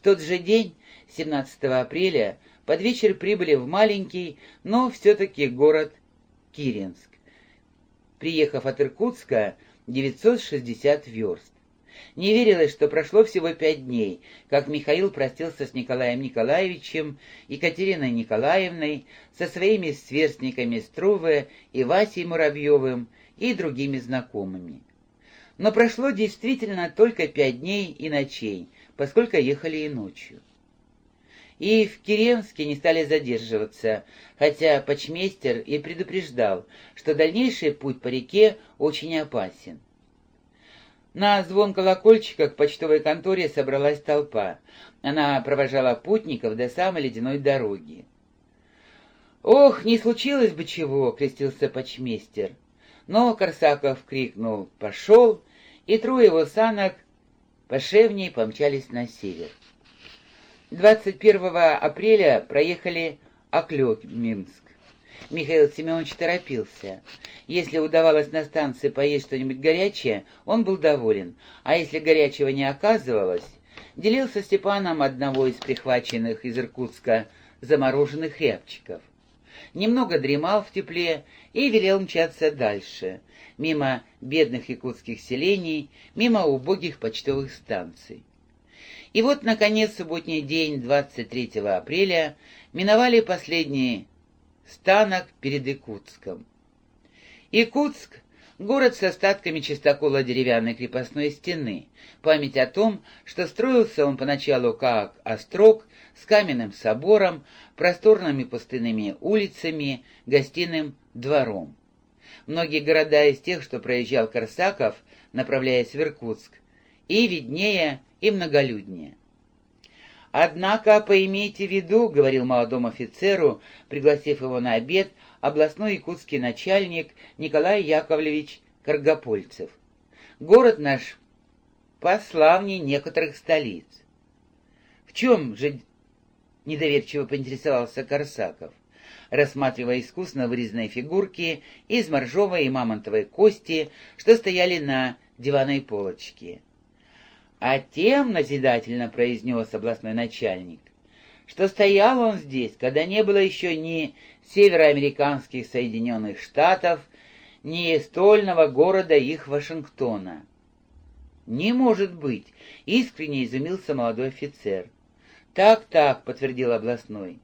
В тот же день, 17 апреля, под вечер прибыли в маленький, но все-таки город Киренск, приехав от Иркутска 960 верст. Не верилось, что прошло всего пять дней, как Михаил простился с Николаем Николаевичем, Екатериной Николаевной, со своими сверстниками Струве и Васей Муравьевым и другими знакомыми. Но прошло действительно только пять дней и ночей, поскольку ехали и ночью. И в Киренске не стали задерживаться, хотя почмейстер и предупреждал, что дальнейший путь по реке очень опасен. На звон колокольчика к почтовой конторе собралась толпа. Она провожала путников до самой ледяной дороги. «Ох, не случилось бы чего!» — крестился почмейстер. Но Корсаков крикнул «Пошел!» и трое его санок пошевней помчались на север. 21 апреля проехали Оклёминск. Михаил Семенович торопился. Если удавалось на станции поесть что-нибудь горячее, он был доволен, а если горячего не оказывалось, делился Степаном одного из прихваченных из Иркутска замороженных рябчиков. Немного дремал в тепле и велел мчаться дальше, мимо бедных якутских селений, мимо убогих почтовых станций. И вот, наконец, субботний день, 23 апреля, миновали последние станок перед Якутском. Якутск — город с остатками чистокола деревянной крепостной стены, память о том, что строился он поначалу как острог с каменным собором, просторными пустынными улицами, гостиным двором. Многие города из тех, что проезжал Корсаков, направляясь в Иркутск, и виднее, и многолюднее. «Однако поимейте в виду», — говорил молодому офицеру, пригласив его на обед, областной якутский начальник Николай Яковлевич Каргопольцев. «Город наш пославней некоторых столиц». «В чем же?» — недоверчиво поинтересовался Корсаков, рассматривая искусно вырезанные фигурки из моржовой и мамонтовой кости, что стояли на диванной полочке. А тем, назидательно произнес областной начальник, что стоял он здесь, когда не было еще ни североамериканских Соединенных Штатов, ни стольного города их Вашингтона. «Не может быть!» — искренне изумился молодой офицер. «Так-так», — подтвердил областной.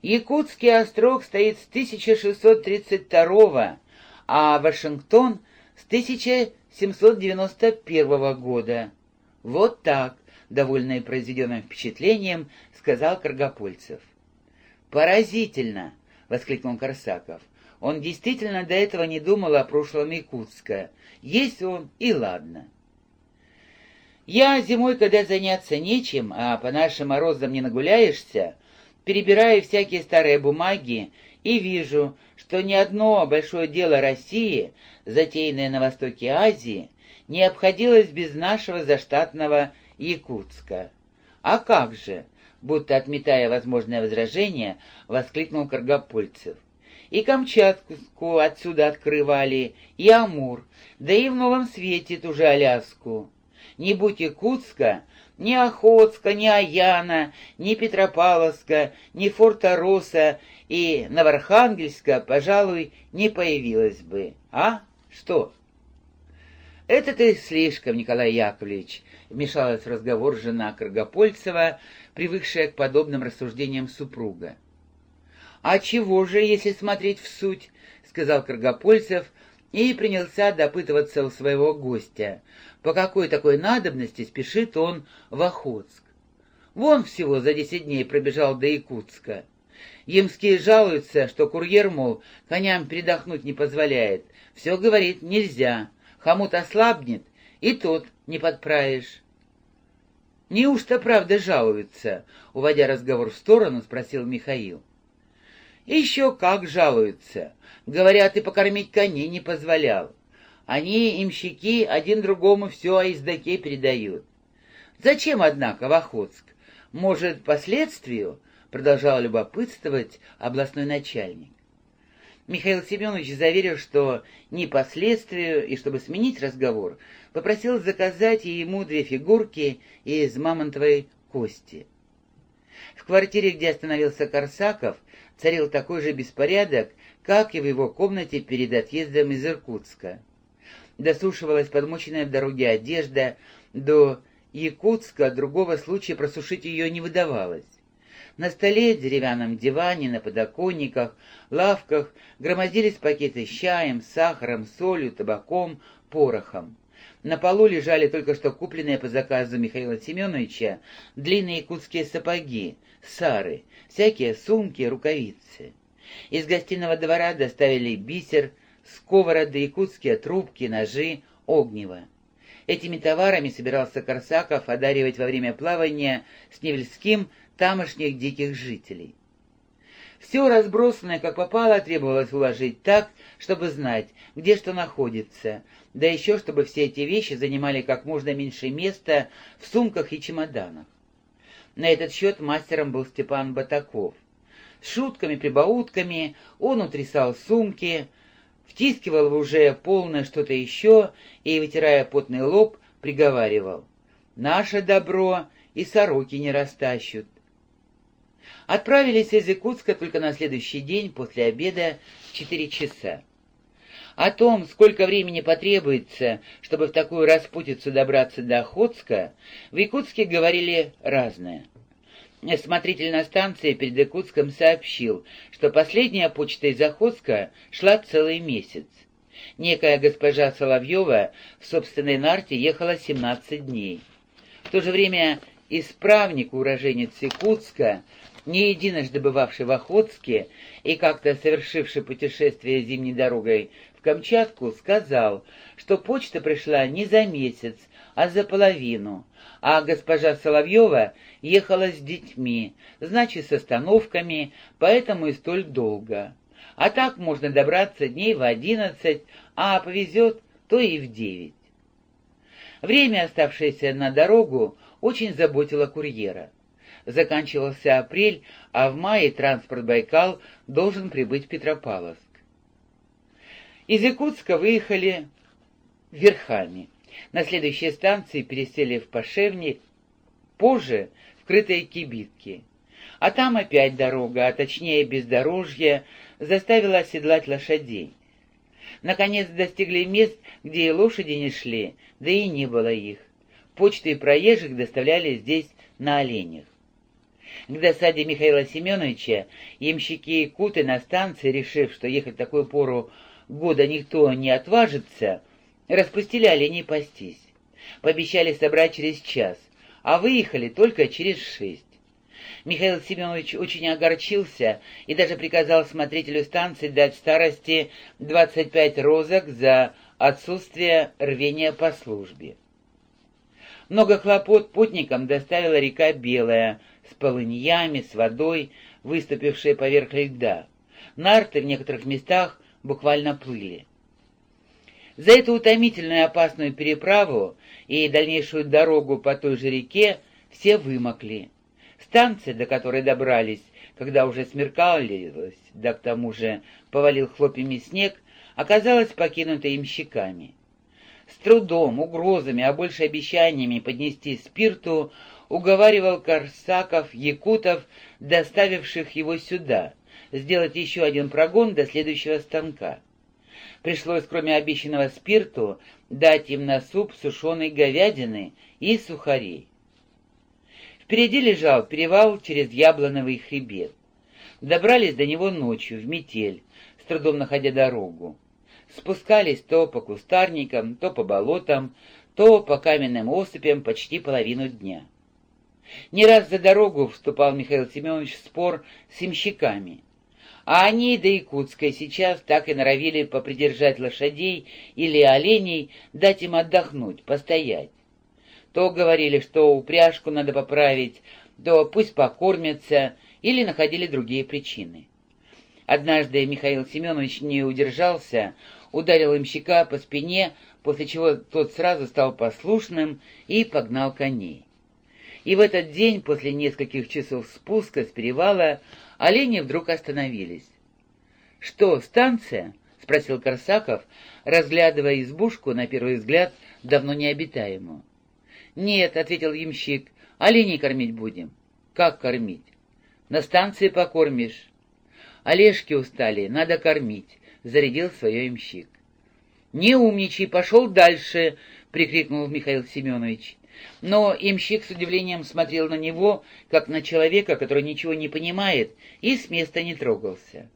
«Якутский острог стоит с 1632 а Вашингтон — с 1791 года. «Вот так», — довольный произведенным впечатлением, сказал Каргопольцев. «Поразительно!» — воскликнул Корсаков. «Он действительно до этого не думал о прошлом Якутска. Есть он, и ладно». Я зимой, когда заняться нечем, а по нашим морозам не нагуляешься, перебираю всякие старые бумаги и вижу, что ни одно большое дело России, затеянное на востоке Азии, не обходилось без нашего заштатного Якутска. А как же, будто отметая возможное возражение, воскликнул Каргопольцев. И Камчатку отсюда открывали, и Амур, да и в Новом Свете ту же Аляску. Не будь Якутска, ни Охотска, ни Аяна, ни Петропавловска, ни Форта-Роса и Новоархангельска, пожалуй, не появилось бы. А? Что? «Это ты слишком, Николай Яковлевич», — вмешалась в разговор жена Каргопольцева, привыкшая к подобным рассуждениям супруга. «А чего же, если смотреть в суть?» — сказал Каргопольцев и принялся допытываться у своего гостя. По какой такой надобности спешит он в Охотск? Вон всего за десять дней пробежал до Якутска. Ямские жалуются, что курьер, мол, коням передохнуть не позволяет. Все, говорит, нельзя хомут ослабнет, и тот не подправишь. «Неужто правда жалуются?» — уводя разговор в сторону, спросил Михаил. «Еще как жалуются. Говорят, и покормить коней не позволял. Они, имщики, один другому все о издаке передают. Зачем, однако, в Охотск? Может, последствию?» — продолжал любопытствовать областной начальник. Михаил Семенович заверил, что не последствию, и чтобы сменить разговор, попросил заказать ему две фигурки из мамонтовой кости. В квартире, где остановился Корсаков, царил такой же беспорядок, как и в его комнате перед отъездом из Иркутска. Досушивалась подмоченная в дороге одежда, до Якутска другого случая просушить ее не выдавалось. На столе, деревянном диване, на подоконниках, лавках громоздились пакеты с чаем, сахаром, солью, табаком, порохом. На полу лежали только что купленные по заказу Михаила Семеновича длинные якутские сапоги, сары, всякие сумки, рукавицы. Из гостиного двора доставили бисер, сковороды, якутские трубки, ножи, огнево. Этими товарами собирался Корсаков одаривать во время плавания с Невельским тамошних диких жителей. Все разбросанное, как попало, требовалось уложить так, чтобы знать, где что находится, да еще чтобы все эти вещи занимали как можно меньше места в сумках и чемоданах. На этот счет мастером был Степан Батаков. С шутками-прибаутками он утрясал сумки, втискивал в уже полное что-то еще и, вытирая потный лоб, приговаривал. «Наше добро и сороки не растащут». Отправились из Якутска только на следующий день после обеда в четыре часа. О том, сколько времени потребуется, чтобы в такую распутицу добраться до Охотска, в Якутске говорили разное. Смотритель на станции перед Якутском сообщил, что последняя почта из Охотска шла целый месяц. Некая госпожа Соловьева в собственной нарте ехала 17 дней. В то же время исправник, уроженец Якутска, не единожды бывавший в Охотске и как-то совершивший путешествие зимней дорогой в Камчатку, сказал, что почта пришла не за месяц, а за половину, а госпожа Соловьева ехала с детьми, значит, с остановками, поэтому и столь долго. А так можно добраться дней в одиннадцать, а повезет, то и в девять. Время, оставшееся на дорогу, очень заботило курьера. Заканчивался апрель, а в мае транспорт «Байкал» должен прибыть в Петропавловск. Из Якутска выехали верхами. На следующей станции пересели в Пошевник, позже в крытые кибитки. А там опять дорога, а точнее бездорожье, заставила оседлать лошадей. Наконец достигли мест, где и лошади не шли, да и не было их. Почты и проезжих доставляли здесь на оленях. К досаде Михаила Семеновича ямщики и куты на станции, решив, что ехать в такую пору года никто не отважится, Распустили оленей пастись. Пообещали собрать через час, а выехали только через шесть. Михаил Семенович очень огорчился и даже приказал смотрителю станции дать старости 25 розок за отсутствие рвения по службе. Много хлопот путникам доставила река Белая с полыньями, с водой, выступившей поверх льда. Нарты в некоторых местах буквально плыли. За эту утомительную и опасную переправу и дальнейшую дорогу по той же реке все вымокли. Станция, до которой добрались, когда уже смеркалилось, да к тому же повалил хлопьями снег, оказалась покинутой имщиками. С трудом, угрозами, а больше обещаниями поднести спирту уговаривал Корсаков, Якутов, доставивших его сюда, сделать еще один прогон до следующего станка. Пришлось, кроме обещанного спирту, дать им на суп сушеной говядины и сухарей. Впереди лежал перевал через Яблоновый хребет. Добрались до него ночью, в метель, с трудом находя дорогу. Спускались то по кустарникам, то по болотам, то по каменным осыпям почти половину дня. Не раз за дорогу вступал Михаил Семенович в спор с имщиками. А они до Якутска сейчас так и норовили попридержать лошадей или оленей, дать им отдохнуть, постоять. То говорили, что упряжку надо поправить, то пусть покормятся, или находили другие причины. Однажды Михаил Семенович не удержался, ударил имщика по спине, после чего тот сразу стал послушным и погнал коней. И в этот день, после нескольких часов спуска с перевала, олени вдруг остановились. «Что, станция?» — спросил Корсаков, разглядывая избушку, на первый взгляд, давно необитаемую. «Нет», — ответил ямщик, — Оленей кормить будем. Как кормить? На станции покормишь. Олежки устали, надо кормить, зарядил свое имщик. «Не умничай, пошел дальше!» — прикрикнул Михаил Семенович. Но имщик с удивлением смотрел на него, как на человека, который ничего не понимает, и с места не трогался.